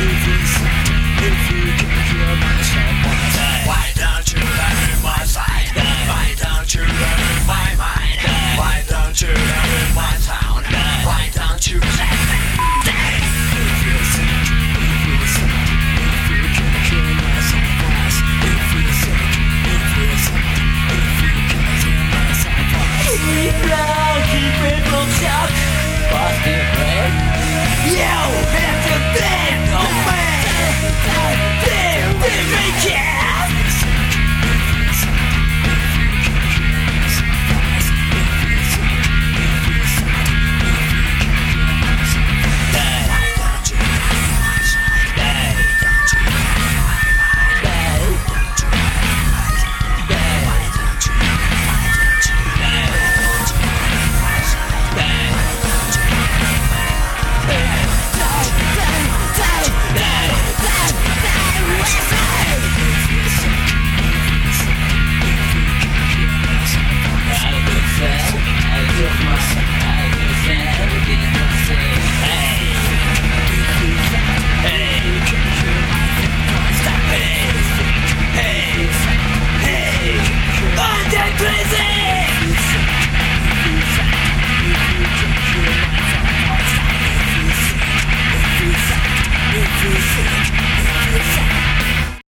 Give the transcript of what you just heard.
movies crazy.